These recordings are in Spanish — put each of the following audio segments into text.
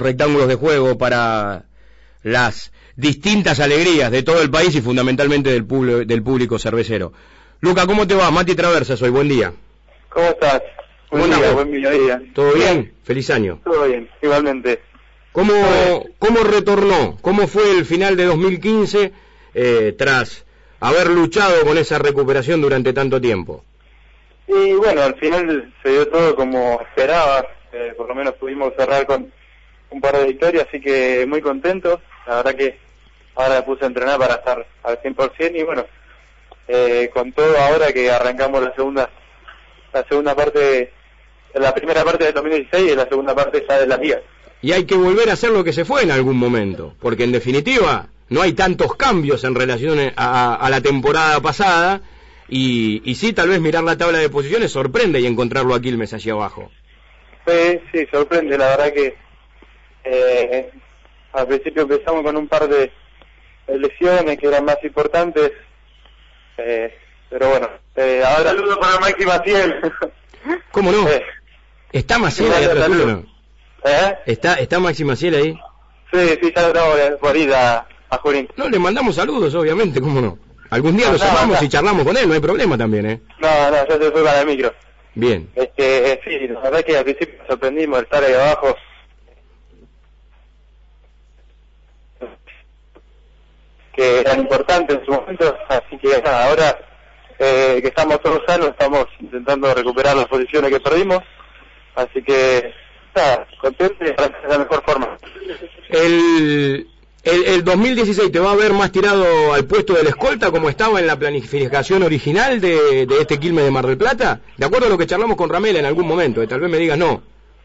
los rectángulos de juego para las distintas alegrías de todo el país y fundamentalmente del, del público cervecero. Luca, ¿cómo te va? Mati Traversa soy, buen día. ¿Cómo estás? Buen día, buen mediodía. ¿Todo bien? Feliz año. Todo bien, igualmente. ¿Cómo, ¿Cómo retornó? ¿Cómo fue el final de 2015 eh, tras haber luchado con esa recuperación durante tanto tiempo? Y bueno, al final se dio todo como esperaba, eh, por lo menos pudimos cerrar con un par de victorias, así que muy contentos. La verdad que ahora me puse a entrenar para estar al 100% y bueno, eh, con todo ahora que arrancamos la segunda la segunda parte, la primera parte del 2016 y la segunda parte ya de la liga. Y hay que volver a hacer lo que se fue en algún momento, porque en definitiva no hay tantos cambios en relación a, la temporada pasada y, y, sí, tal vez mirar la tabla de posiciones sorprende y encontrarlo aquí el mes hacia abajo. Sí, sí, sorprende, la verdad que eh, al principio empezamos con un par de lesiones que eran más importantes, eh, pero bueno, eh, ahora... Saludos para Maxi Maciel. ¿Cómo no? Eh, ¿Está Maciel ahí atrás no? ¿Eh? ¿Está, ¿Está Maxi Maciel ahí? Sí, sí, ya lo tengo por ir a, a Jurín. No, le mandamos saludos, obviamente, ¿cómo no? Algún día lo llamamos y charlamos con él, no hay problema también, ¿eh? No, no, yo te fui para el micro. Bien. Este, eh, sí, la verdad que al principio nos sorprendimos de estar ahí abajo. Que era importante en su momento, así que nada, ahora eh, que estamos todos sanos, estamos intentando recuperar las posiciones que perdimos, así que nada, contento y de la mejor forma. El, el, el, 2016 te va a ver más tirado al puesto del escolta como estaba en la planificación original de, de este Quilmes de Mar del Plata, de acuerdo a lo que charlamos con Ramela en algún momento, tal vez me digas no.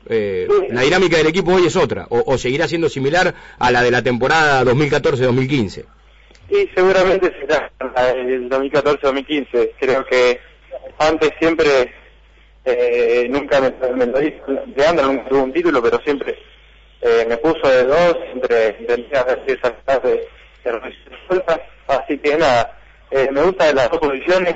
Eh, la dinámica del equipo hoy es otra, o, o seguirá siendo similar a la de la temporada 2014-2015. Y seguramente será el 2014-2015. Creo que antes siempre, eh, nunca me, me lo Leandro nunca tuvo un título, pero siempre eh, me puso de dos, entre intentar hacer esas de, de Así que nada, eh, me gusta de las dos posiciones.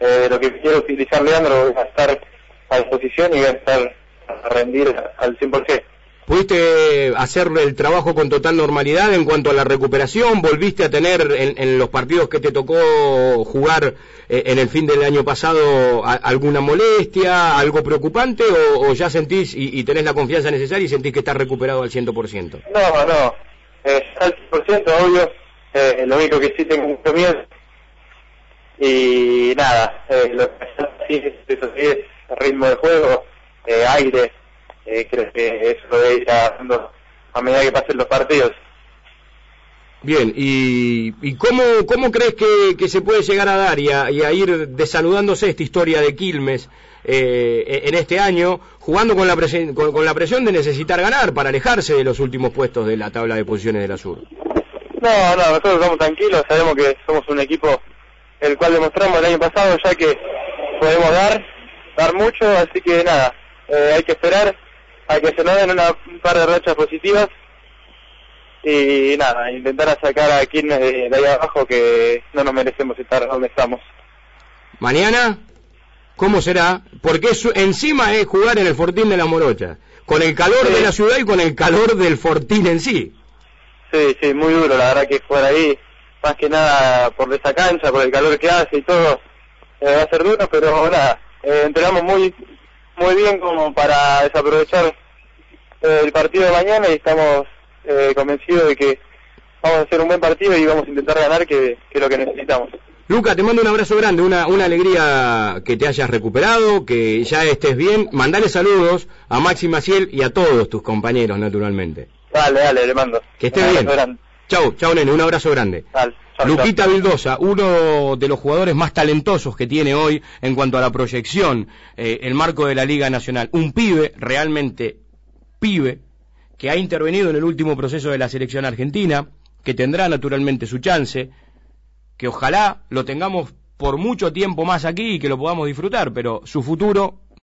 Eh, lo que quiero utilizar Leandro es estar a disposición y a estar a rendir al 100%. ¿Pudiste hacer el trabajo con total normalidad en cuanto a la recuperación? ¿Volviste a tener en, los partidos que te tocó jugar eh, en el fin del año pasado alguna molestia, algo preocupante o, ya sentís y, tenés la confianza necesaria y sentís que estás recuperado al 100%? No, no, eh, al 100% obvio, eh, lo único que sí tengo mucho miedo y nada, eh, lo sí es, es ritmo de juego, eh, aire, eh, creo que eso lo voy a a medida que pasen los partidos. Bien, ¿y, y cómo, cómo crees que, que, se puede llegar a dar y a, ir desanudándose esta historia de Quilmes eh, en este año, jugando con la, con, la presión de necesitar ganar para alejarse de los últimos puestos de la tabla de posiciones de la Sur? No, no, nosotros estamos tranquilos, sabemos que somos un equipo el cual demostramos el año pasado ya que podemos dar, dar mucho, así que nada, eh, hay que esperar a que se nos den una, un par de rachas positivas y nada, intentar sacar a quienes de, ahí abajo que no nos merecemos estar donde estamos. Mañana, ¿cómo será? Porque encima es jugar en el Fortín de la Morocha, con el calor de la ciudad y con el calor del Fortín en sí. Sí, sí, muy duro, la verdad que jugar ahí, más que nada por esa cancha, por el calor que hace y todo, eh, va a ser duro, pero nada, eh, entrenamos muy muy bien como para desaprovechar eh, el partido de mañana y estamos eh, convencidos de que vamos a hacer un buen partido y vamos a intentar ganar, que, es lo que necesitamos. Luca, te mando un abrazo grande, una, una alegría que te hayas recuperado, que ya estés bien. Mandale saludos a Maxi Maciel y a todos tus compañeros, naturalmente. Dale, dale, le mando. Que estés bien. Chau, chau, nene, un abrazo grande. Dale. Luquita Vildosa, uno de los jugadores más talentosos que tiene hoy en cuanto a la proyección, eh, el marco de la Liga Nacional. Un pibe, realmente pibe, que ha intervenido en el último proceso de la selección argentina, que tendrá naturalmente su chance, que ojalá lo tengamos por mucho tiempo más aquí y que lo podamos disfrutar, pero su futuro